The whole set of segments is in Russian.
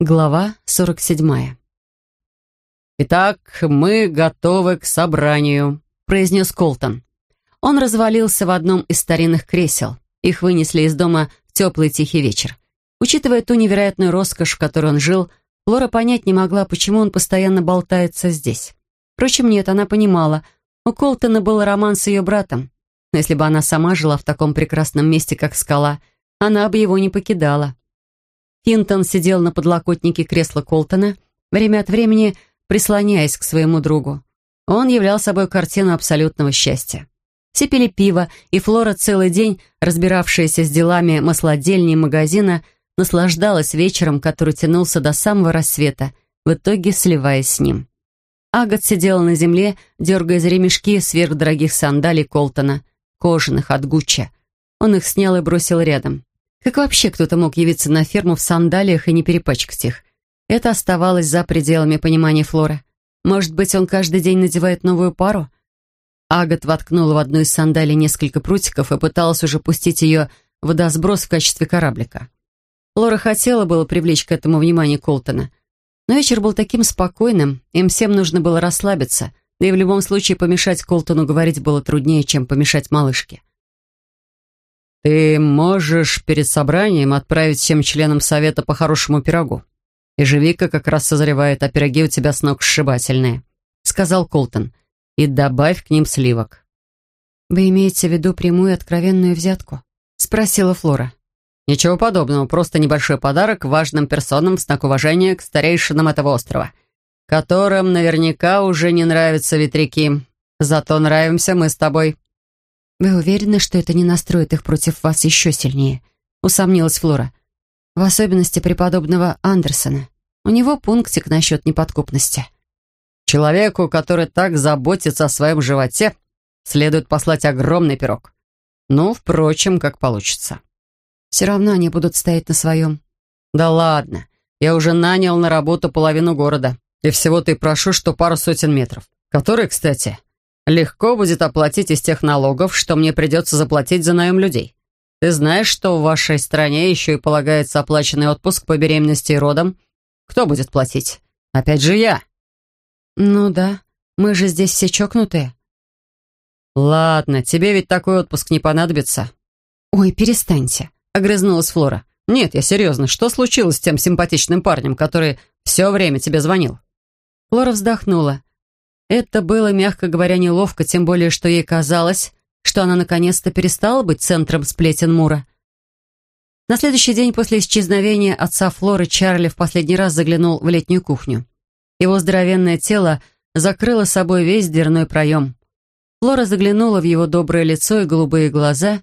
Глава 47. «Итак, мы готовы к собранию», — произнес Колтон. Он развалился в одном из старинных кресел. Их вынесли из дома в теплый тихий вечер. Учитывая ту невероятную роскошь, в которой он жил, Флора понять не могла, почему он постоянно болтается здесь. Впрочем, нет, она понимала. У Колтона был роман с ее братом. Но если бы она сама жила в таком прекрасном месте, как скала, она бы его не покидала. Финтон сидел на подлокотнике кресла Колтона, время от времени прислоняясь к своему другу. Он являл собой картину абсолютного счастья. Все пили пиво, и Флора целый день, разбиравшаяся с делами маслодельни магазина, наслаждалась вечером, который тянулся до самого рассвета, в итоге сливаясь с ним. Агат сидела на земле, дергая за ремешки сверхдорогих сандалий Колтона, кожаных от Гуччи. Он их снял и бросил рядом. Как вообще кто-то мог явиться на ферму в сандалиях и не перепачкать их? Это оставалось за пределами понимания Флоры. Может быть, он каждый день надевает новую пару? Агат воткнула в одну из сандалий несколько прутиков и пыталась уже пустить ее в водосброс в качестве кораблика. Флора хотела было привлечь к этому внимание Колтона. Но вечер был таким спокойным, им всем нужно было расслабиться, да и в любом случае помешать Колтону говорить было труднее, чем помешать малышке. «Ты можешь перед собранием отправить всем членам совета по хорошему пирогу. Ежевика как раз созревает, а пироги у тебя с ног сшибательные», — сказал Колтон. «И добавь к ним сливок». «Вы имеете в виду прямую откровенную взятку?» — спросила Флора. «Ничего подобного, просто небольшой подарок важным персонам в знак уважения к старейшинам этого острова, которым наверняка уже не нравятся ветряки. Зато нравимся мы с тобой». «Вы уверены, что это не настроит их против вас еще сильнее?» — усомнилась Флора. «В особенности преподобного Андерсона. У него пунктик насчет неподкупности». «Человеку, который так заботится о своем животе, следует послать огромный пирог. Ну, впрочем, как получится». «Все равно они будут стоять на своем». «Да ладно, я уже нанял на работу половину города, и всего-то и прошу, что пару сотен метров, которые, кстати, легко будет оплатить из тех налогов, что мне придется заплатить за наем людей. Ты знаешь, что в вашей стране еще и полагается оплаченный отпуск по беременности и родам? Кто будет платить? Опять же я. Ну да, мы же здесь все чокнутые. Ладно, тебе ведь такой отпуск не понадобится. Ой, перестаньте, огрызнулась Флора. Нет, я серьезно, что случилось с тем симпатичным парнем, который все время тебе звонил? Флора вздохнула. Это было, мягко говоря, неловко, тем более, что ей казалось, что она наконец-то перестала быть центром сплетен Мура. На следующий день после исчезновения отца Флоры Чарли в последний раз заглянул в летнюю кухню. Его здоровенное тело закрыло собой весь дверной проем. Флора заглянула в его доброе лицо и голубые глаза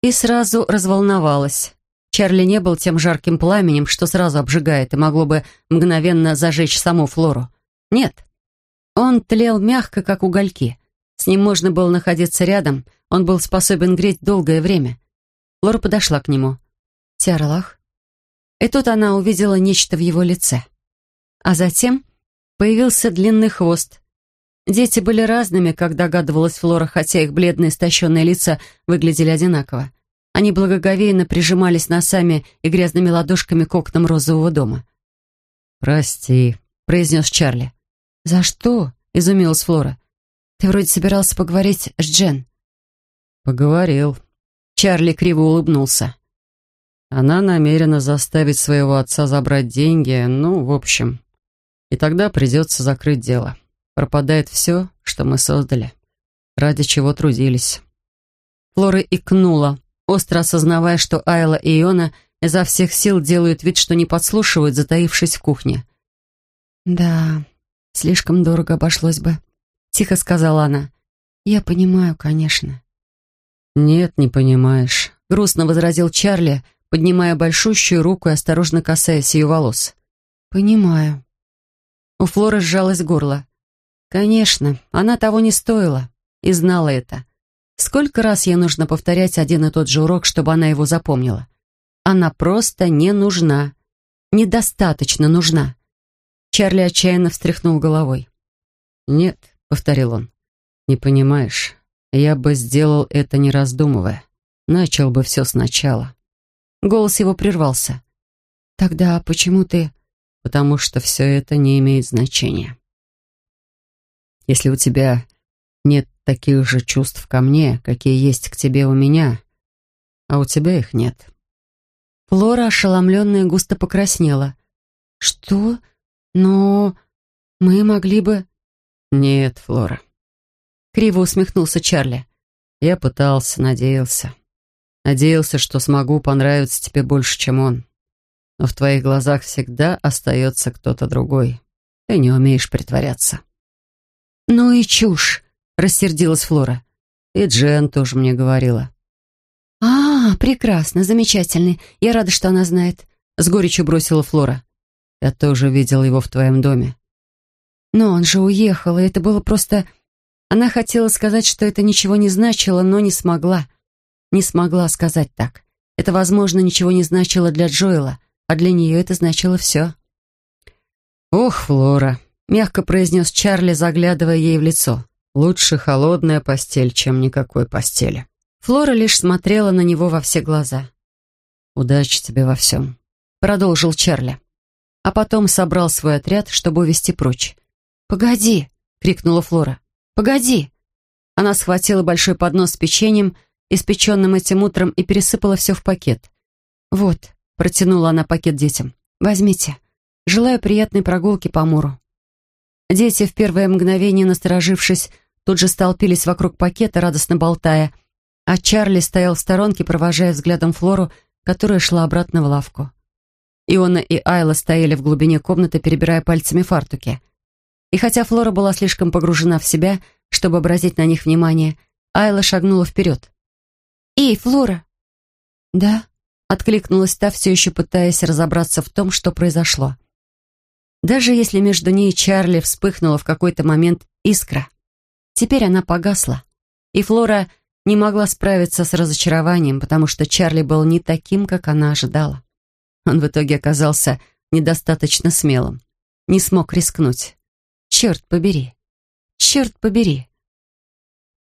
и сразу разволновалась. Чарли не был тем жарким пламенем, что сразу обжигает и могло бы мгновенно зажечь саму Флору. Нет, он тлел мягко, как угольки. С ним можно было находиться рядом, он был способен греть долгое время. Лора подошла к нему. «Тиарлах?» И тут она увидела нечто в его лице. А затем появился длинный хвост. Дети были разными, как догадывалась Флора, хотя их бледные истощенные лица выглядели одинаково. Они благоговейно прижимались носами и грязными ладошками к окнам розового дома. «Прости», — произнес Чарли. «За что?» — изумилась Флора. «Ты вроде собирался поговорить с Джен». «Поговорил». Чарли криво улыбнулся. Она намерена заставить своего отца забрать деньги, ну, в общем. И тогда придется закрыть дело. Пропадает все, что мы создали, ради чего трудились. Флора икнула, остро осознавая, что Айла и Иона изо всех сил делают вид, что не подслушивают, затаившись в кухне. «Да, Слишком дорого обошлось бы», — тихо сказала она. «Я понимаю, конечно». «Нет, не понимаешь», — грустно возразил Чарли, поднимая большущую руку и осторожно касаясь ее волос. «Понимаю». У Флоры сжалось горло. «Конечно, она того не стоила и знала это. Сколько раз ей нужно повторять один и тот же урок, чтобы она его запомнила? Она просто не нужна. Недостаточно нужна. Чарли отчаянно встряхнул головой. «Нет», — повторил он, — «не понимаешь, я бы сделал это не раздумывая. Начал бы все сначала». Голос его прервался. «Тогда почему ты...» потому что все это не имеет значения. Если у тебя нет таких же чувств ко мне, какие есть к тебе у меня, а у тебя их нет». Флора, ошеломленная, густо покраснела. «Что? Но мы могли бы...» «Нет, Флора». Криво усмехнулся Чарли. «Я пытался, надеялся. Надеялся, что смогу понравиться тебе больше, чем он. Но в твоих глазах всегда остается кто-то другой. Ты не умеешь притворяться». «Ну и чушь!» — рассердилась Флора. «И Джен тоже мне говорила». «А, прекрасно, замечательно. Я рада, что она знает», — с горечью бросила Флора. «Я тоже видел его в твоем доме». «Но он же уехал, и это было просто...» Она хотела сказать, что это ничего не значило, но не смогла. Не смогла сказать так. Это, возможно, ничего не значило для Джоэла, а для нее это значило все. «Ох, Флора», — мягко произнес Чарли, заглядывая ей в лицо. «Лучше холодная постель, чем никакой постели». Флора лишь смотрела на него во все глаза. «Удачи тебе во всем», — продолжил Чарли. А потом собрал свой отряд, чтобы увести прочь. «Погоди!» — крикнула Флора. «Погоди!» Она схватила большой поднос с печеньем, испеченным этим утром, и пересыпала все в пакет. «Вот», — протянула она пакет детям, — «возьмите. Желаю приятной прогулки по мору». Дети, в первое мгновение насторожившись, тут же столпились вокруг пакета, радостно болтая, а Чарли стоял в сторонке, провожая взглядом Флору, которая шла обратно в лавку. Иона и Айла стояли в глубине комнаты, перебирая пальцами фартуки. И хотя Флора была слишком погружена в себя, чтобы обратить на них внимание, Айла шагнула вперед. «Эй, Флора!» «Да?» — откликнулась та, все еще пытаясь разобраться в том, что произошло. Даже если между ней и Чарли вспыхнула в какой-то момент искра, теперь она погасла, и Флора не могла справиться с разочарованием, потому что Чарли был не таким, как она ожидала. Он в итоге оказался недостаточно смелым, не смог рискнуть. Черт побери. Черт побери.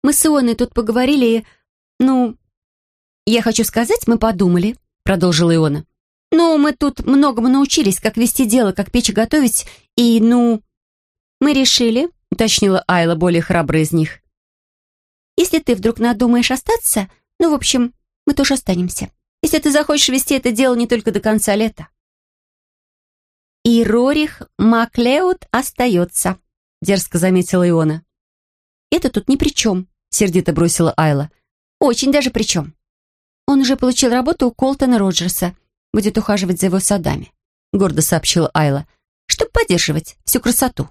Мы с Ионой тут поговорили и... Ну, я хочу сказать, мы подумали, продолжила Иона. Ну, мы тут многому научились, как вести дело, как печь готовить, и, ну... Мы решили, уточнила Айла, более храбрая из них. Если ты вдруг надумаешь остаться, ну, в общем, мы тоже останемся. Если ты захочешь вести это дело не только до конца лета. «И Рорих Маклеуд остается», — дерзко заметила Иона. «Это тут ни при чем», — сердито бросила Айла. «Очень даже при чем. Он уже получил работу у Колтона Роджерса, будет ухаживать за его садами», — гордо сообщила Айла, «чтобы поддерживать всю красоту».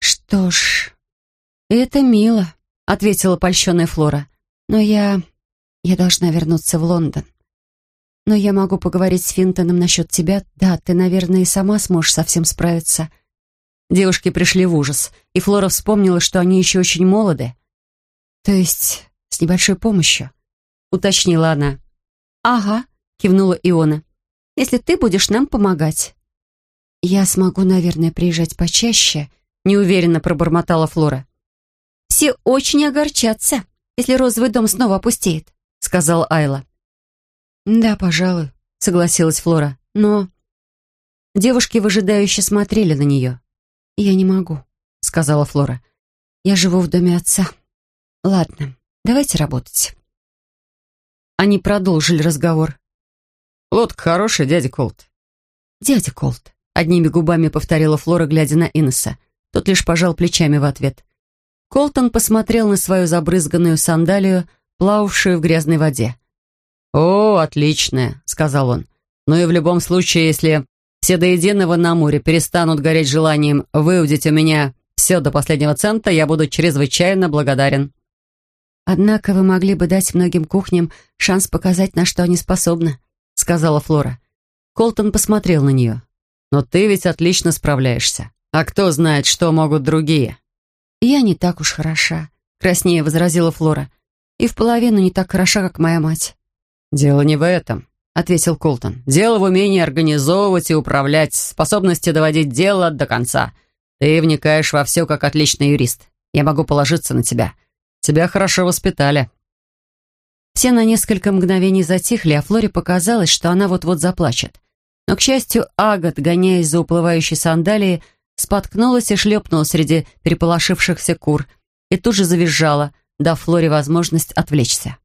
«Что ж, это мило», — ответила польщенная Флора. «Но я... я должна вернуться в Лондон». Но я могу поговорить с Финтоном насчет тебя. Да, ты, наверное, и сама сможешь совсем справиться». Девушки пришли в ужас, и Флора вспомнила, что они еще очень молоды. «То есть с небольшой помощью?» — уточнила она. «Ага», — кивнула Иона. «Если ты будешь нам помогать». «Я смогу, наверное, приезжать почаще», — неуверенно пробормотала Флора. «Все очень огорчатся, если розовый дом снова опустеет», — сказала Айла. «Да, пожалуй», — согласилась Флора. «Но...» Девушки выжидающе смотрели на нее. «Я не могу», — сказала Флора. «Я живу в доме отца. Ладно, давайте работать». Они продолжили разговор. «Лодка хорошая, дядя Колт». «Дядя Колт», — одними губами повторила Флора, глядя на Иннеса. Тот лишь пожал плечами в ответ. Колтон посмотрел на свою забрызганную сандалию, плававшую в грязной воде. «О, отличная», — сказал он. «Но и в любом случае, если все до единого на море перестанут гореть желанием выудить у меня все до последнего цента, я буду чрезвычайно благодарен». «Однако вы могли бы дать многим кухням шанс показать, на что они способны», — сказала Флора. Колтон посмотрел на нее. «Но ты ведь отлично справляешься. А кто знает, что могут другие?» «Я не так уж хороша», — краснее возразила Флора. «И в половину не так хороша, как моя мать». «Дело не в этом», — ответил Колтон. «Дело в умении организовывать и управлять, способности доводить дело до конца. Ты вникаешь во все, как отличный юрист. Я могу положиться на тебя. Тебя хорошо воспитали». Все на несколько мгновений затихли, а Флоре показалось, что она вот-вот заплачет. Но, к счастью, Агат, гоняясь за уплывающей сандалией, споткнулась и шлепнула среди переполошившихся кур и тут же завизжала, дав Флоре возможность отвлечься.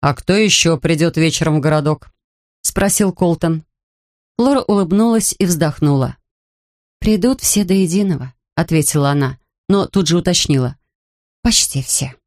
«А кто еще придет вечером в городок?» — спросил Колтон. Флора улыбнулась и вздохнула. «Придут все до единого», — ответила она, но тут же уточнила. «Почти все».